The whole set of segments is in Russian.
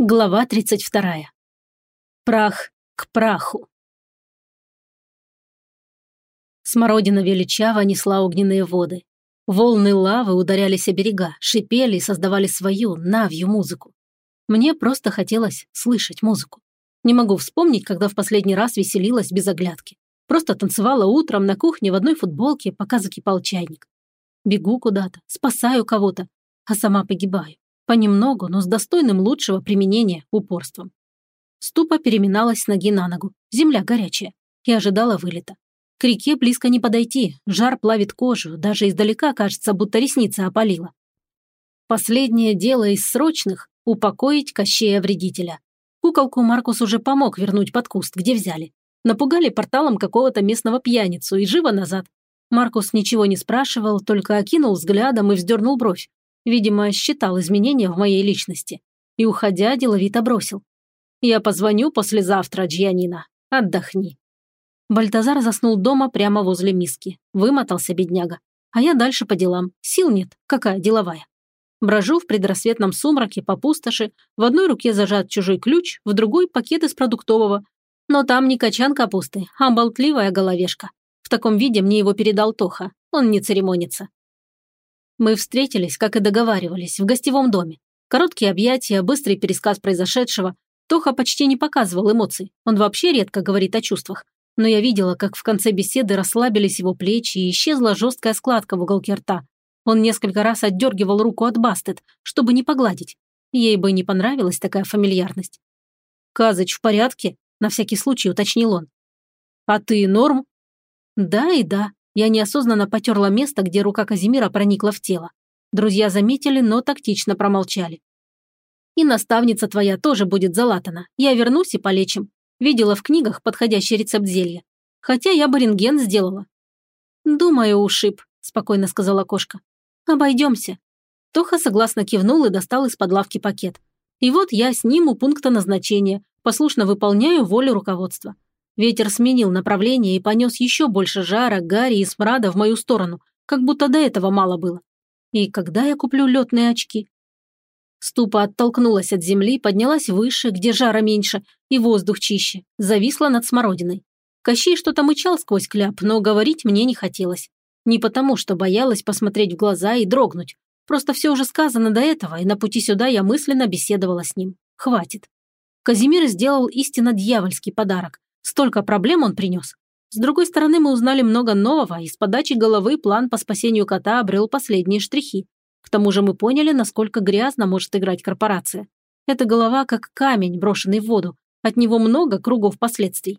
Глава 32. Прах к праху. Смородина величаво несла огненные воды. Волны лавы ударялись о берега, шипели и создавали свою, навью музыку. Мне просто хотелось слышать музыку. Не могу вспомнить, когда в последний раз веселилась без оглядки. Просто танцевала утром на кухне в одной футболке, пока закипал чайник. Бегу куда-то, спасаю кого-то, а сама погибаю. Понемногу, но с достойным лучшего применения упорством. Ступа переминалась с ноги на ногу, земля горячая, и ожидала вылета. К реке близко не подойти, жар плавит кожу, даже издалека кажется, будто ресница опалила. Последнее дело из срочных – упокоить Кощея вредителя. Куколку Маркус уже помог вернуть под куст, где взяли. Напугали порталом какого-то местного пьяницу и живо назад. Маркус ничего не спрашивал, только окинул взглядом и вздернул бровь. Видимо, считал изменения в моей личности. И, уходя, деловито бросил. «Я позвоню послезавтра, Джианина. Отдохни». Бальтазар заснул дома прямо возле миски. Вымотался бедняга. А я дальше по делам. Сил нет. Какая деловая. Брожу в предрассветном сумраке по пустоши, в одной руке зажат чужой ключ, в другой – пакет из продуктового. Но там не качан капусты, а болтливая головешка. В таком виде мне его передал Тоха. Он не церемонится. Мы встретились, как и договаривались, в гостевом доме. Короткие объятия, быстрый пересказ произошедшего. Тоха почти не показывал эмоций. Он вообще редко говорит о чувствах. Но я видела, как в конце беседы расслабились его плечи и исчезла жесткая складка в уголке рта. Он несколько раз отдергивал руку от Бастет, чтобы не погладить. Ей бы не понравилась такая фамильярность. «Казыч в порядке?» – на всякий случай уточнил он. «А ты норм?» «Да и да. Я неосознанно потерла место, где рука Казимира проникла в тело. Друзья заметили, но тактично промолчали. «И наставница твоя тоже будет залатана. Я вернусь и полечим. Видела в книгах подходящий рецепт зелья. Хотя я бы рентген сделала». «Думаю, ушиб», – спокойно сказала кошка. «Обойдемся». Тоха согласно кивнул и достал из-под лавки пакет. И вот я с ним у пункта назначения, послушно выполняю волю руководства. Ветер сменил направление и понес еще больше жара, гари и смрада в мою сторону, как будто до этого мало было. И когда я куплю летные очки? Ступа оттолкнулась от земли, поднялась выше, где жара меньше, и воздух чище, зависла над смородиной. Кощей что-то мычал сквозь кляп, но говорить мне не хотелось. Не потому, что боялась посмотреть в глаза и дрогнуть. Просто все уже сказано до этого, и на пути сюда я мысленно беседовала с ним. Хватит. Казимир сделал истинно дьявольский подарок. Столько проблем он принес. С другой стороны, мы узнали много нового, и с подачи головы план по спасению кота обрел последние штрихи. К тому же мы поняли, насколько грязно может играть корпорация. Эта голова как камень, брошенный в воду. От него много кругов последствий.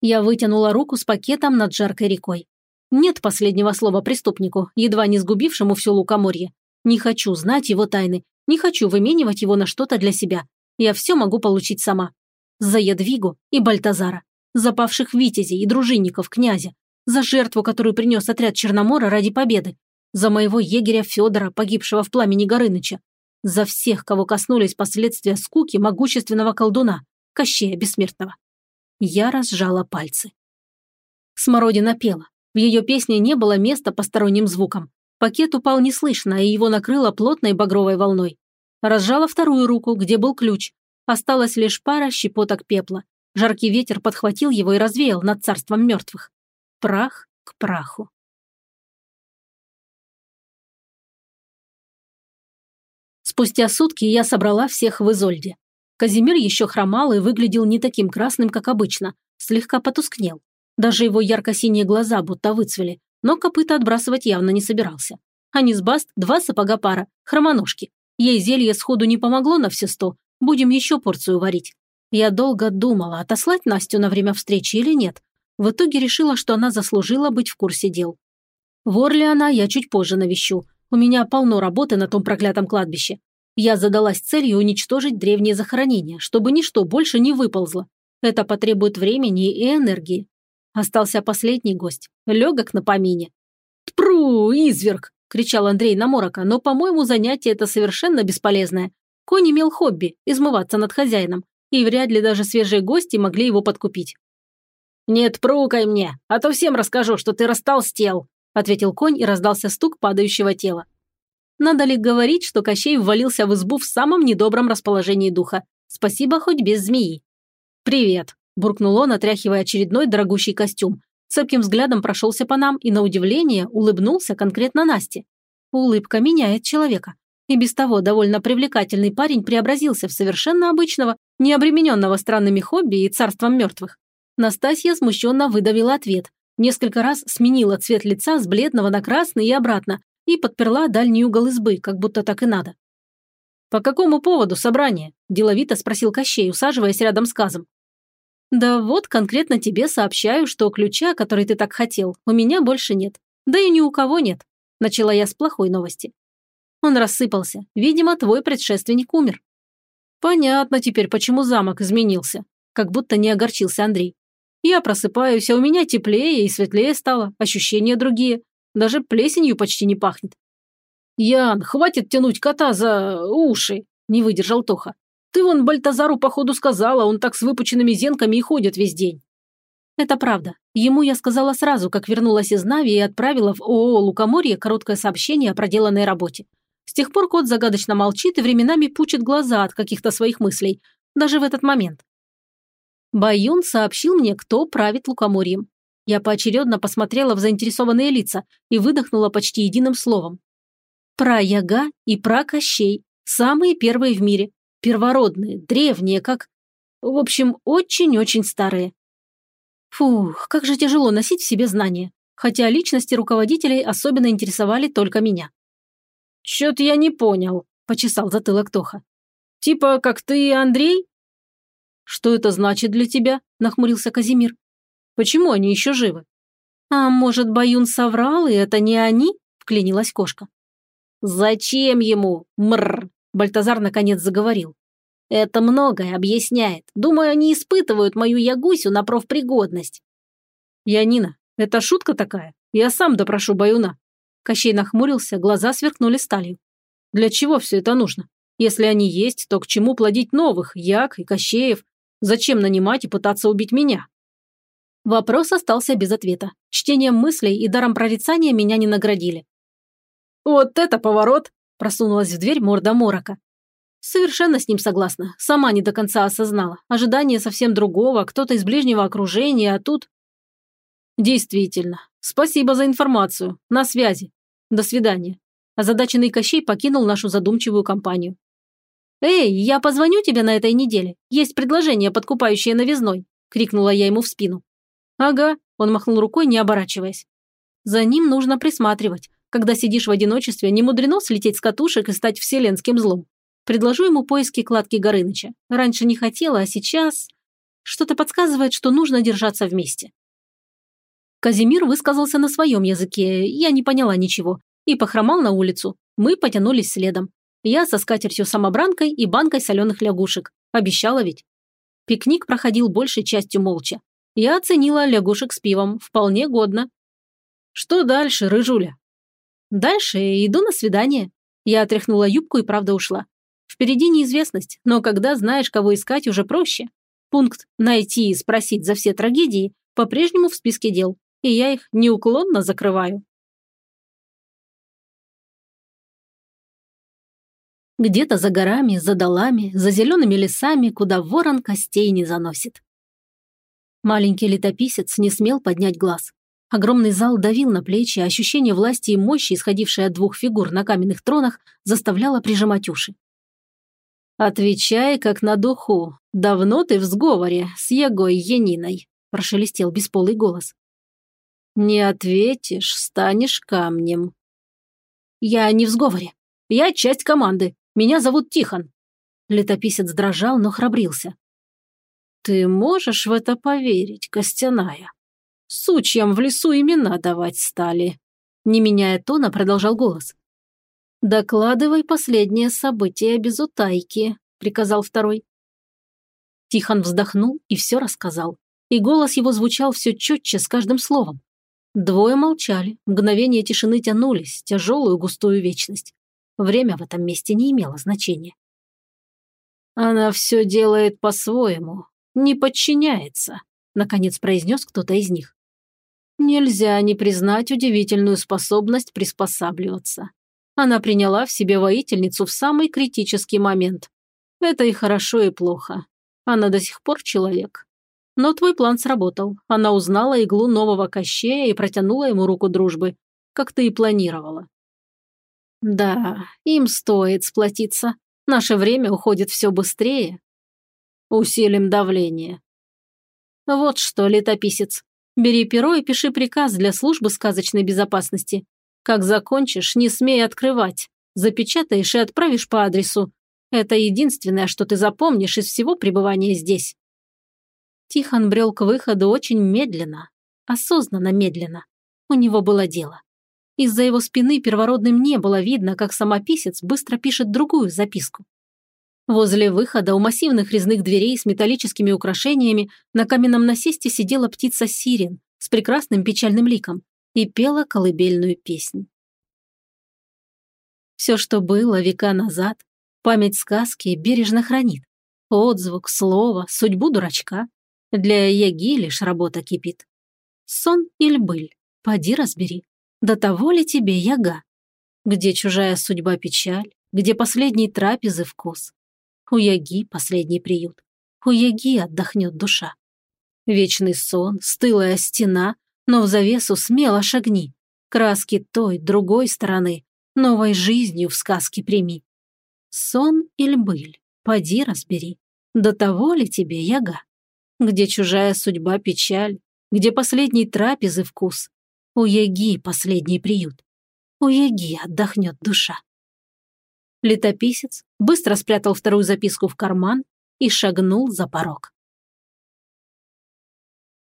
Я вытянула руку с пакетом над жаркой рекой. Нет последнего слова преступнику, едва не сгубившему все лукоморье. Не хочу знать его тайны, не хочу выменивать его на что-то для себя. Я все могу получить сама за Ядвигу и Бальтазара, за павших витязей и дружинников князя, за жертву, которую принес отряд Черномора ради победы, за моего егеря Федора, погибшего в пламени Горыныча, за всех, кого коснулись последствия скуки могущественного колдуна, Кощея Бессмертного. Я разжала пальцы. Смородина пела. В ее песне не было места посторонним звукам. Пакет упал неслышно, и его накрыло плотной багровой волной. Разжала вторую руку, где был ключ, Осталась лишь пара щепоток пепла. Жаркий ветер подхватил его и развеял над царством мертвых. Прах к праху. Спустя сутки я собрала всех в Изольде. Казимир еще хромал и выглядел не таким красным, как обычно, слегка потускнел. Даже его ярко-синие глаза будто выцвели, но копыта отбрасывать явно не собирался. А Низбаст – два сапога пара, хромоножки. Ей зелье сходу не помогло на все сто, Будем еще порцию варить. Я долго думала, отослать Настю на время встречи или нет. В итоге решила, что она заслужила быть в курсе дел. Ли она, я чуть позже навещу. У меня полно работы на том проклятом кладбище. Я задалась целью уничтожить древние захоронения, чтобы ничто больше не выползло. Это потребует времени и энергии. Остался последний гость, легок на помине. «Тпру, изверг!» – кричал Андрей на Морока, но, по-моему, занятие это совершенно бесполезное. Конь имел хобби – измываться над хозяином, и вряд ли даже свежие гости могли его подкупить. «Нет, прукай мне, а то всем расскажу, что ты растолстел», – ответил конь и раздался стук падающего тела. Надо ли говорить, что Кощей ввалился в избу в самом недобром расположении духа? Спасибо хоть без змеи. «Привет», – буркнул он, отряхивая очередной дорогущий костюм. Цепким взглядом прошелся по нам и, на удивление, улыбнулся конкретно Насте. Улыбка меняет человека. И без того довольно привлекательный парень преобразился в совершенно обычного, не обремененного странными хобби и царством мертвых. Настасья смущенно выдавила ответ. Несколько раз сменила цвет лица с бледного на красный и обратно и подперла дальний угол избы, как будто так и надо. «По какому поводу собрание?» – деловито спросил Кощей, усаживаясь рядом с Казом. «Да вот конкретно тебе сообщаю, что ключа, который ты так хотел, у меня больше нет. Да и ни у кого нет», – начала я с плохой новости. Он рассыпался. Видимо, твой предшественник умер. Понятно теперь, почему замок изменился. Как будто не огорчился Андрей. Я просыпаюсь, а у меня теплее и светлее стало, ощущения другие. Даже плесенью почти не пахнет. «Ян, хватит тянуть кота за уши!» – не выдержал Тоха. «Ты вон Бальтазару походу сказала, он так с выпученными зенками и ходит весь день». Это правда. Ему я сказала сразу, как вернулась из Нави и отправила в ООО «Лукоморье» короткое сообщение о проделанной работе. С тех пор кот загадочно молчит и временами пучит глаза от каких-то своих мыслей, даже в этот момент. Баюн сообщил мне, кто правит лукоморьем. Я поочередно посмотрела в заинтересованные лица и выдохнула почти единым словом. Про Яга и про Кощей. Самые первые в мире. Первородные, древние, как... В общем, очень-очень старые. Фух, как же тяжело носить в себе знания. Хотя личности руководителей особенно интересовали только меня. «Чё-то я не понял», – почесал затылок Тоха. «Типа, как ты, Андрей?» «Что это значит для тебя?» – нахмурился Казимир. «Почему они еще живы?» «А может, Баюн соврал, и это не они?» – вклинилась кошка. «Зачем ему? Мрр!» – Бальтазар наконец заговорил. «Это многое объясняет. Думаю, они испытывают мою ягусю на профпригодность». «Янина, это шутка такая? Я сам допрошу Баюна», Кощей нахмурился, глаза сверкнули сталью. Для чего все это нужно? Если они есть, то к чему плодить новых, Як и Кощеев? Зачем нанимать и пытаться убить меня? Вопрос остался без ответа. Чтением мыслей и даром прорицания меня не наградили. «Вот это поворот!» – просунулась в дверь морда Морока. Совершенно с ним согласна. Сама не до конца осознала. Ожидание совсем другого, кто-то из ближнего окружения, а тут... Действительно. Спасибо за информацию. На связи. До свидания. Озадаченный Кощей покинул нашу задумчивую компанию. «Эй, я позвоню тебе на этой неделе. Есть предложение, подкупающее новизной», – крикнула я ему в спину. «Ага», – он махнул рукой, не оборачиваясь. «За ним нужно присматривать. Когда сидишь в одиночестве, не мудрено слететь с катушек и стать вселенским злом. Предложу ему поиски кладки Горыныча. Раньше не хотела, а сейчас... Что-то подсказывает, что нужно держаться вместе. Казимир высказался на своем языке, я не поняла ничего, и похромал на улицу. Мы потянулись следом. Я со скатертью-самобранкой и банкой соленых лягушек. Обещала ведь. Пикник проходил большей частью молча. Я оценила лягушек с пивом. Вполне годно. Что дальше, рыжуля? Дальше иду на свидание. Я отряхнула юбку и правда ушла. Впереди неизвестность, но когда знаешь, кого искать, уже проще. Пункт «найти и спросить за все трагедии» по-прежнему в списке дел и я их неуклонно закрываю. Где-то за горами, за долами, за зелеными лесами, куда ворон костей не заносит. Маленький летописец не смел поднять глаз. Огромный зал давил на плечи, ощущение власти и мощи, исходившее от двух фигур на каменных тронах, заставляло прижимать уши. «Отвечай, как на духу. Давно ты в сговоре с Егой Яниной», – прошелестел бесполый голос. Не ответишь, станешь камнем. Я не в сговоре. Я часть команды. Меня зовут Тихон. Летописец дрожал, но храбрился. Ты можешь в это поверить, Костяная? Сучьям в лесу имена давать стали. Не меняя тона, продолжал голос. «Докладывай последнее событие без утайки», — приказал второй. Тихон вздохнул и все рассказал. И голос его звучал все четче с каждым словом. Двое молчали, мгновения тишины тянулись, тяжелую густую вечность. Время в этом месте не имело значения. «Она все делает по-своему, не подчиняется», — наконец произнес кто-то из них. «Нельзя не признать удивительную способность приспосабливаться. Она приняла в себе воительницу в самый критический момент. Это и хорошо, и плохо. Она до сих пор человек. Но твой план сработал. Она узнала иглу нового кощея и протянула ему руку дружбы, как ты и планировала. Да, им стоит сплотиться. Наше время уходит все быстрее. Усилим давление. Вот что, летописец. Бери перо и пиши приказ для службы сказочной безопасности. Как закончишь, не смей открывать. Запечатаешь и отправишь по адресу. Это единственное, что ты запомнишь из всего пребывания здесь. Тихон брел к выходу очень медленно, осознанно медленно. У него было дело. Из-за его спины первородным не было видно, как самописец быстро пишет другую записку. Возле выхода у массивных резных дверей с металлическими украшениями на каменном насесте сидела птица Сирен с прекрасным печальным ликом и пела колыбельную песнь. Все, что было века назад, память сказки бережно хранит. Отзвук, слово, судьбу дурачка. Для яги лишь работа кипит. Сон или быль, поди разбери. До того ли тебе яга? Где чужая судьба печаль, где последний трапезы вкус? У яги последний приют, у яги отдохнет душа. Вечный сон, стылая стена, но в завесу смело шагни. Краски той, другой стороны, новой жизнью в сказке прими. Сон или быль, поди разбери, до того ли тебе яга? Где чужая судьба печаль, где последний трапезы вкус. У Яги последний приют. У Яги отдохнет душа. Летописец быстро спрятал вторую записку в карман и шагнул за порог.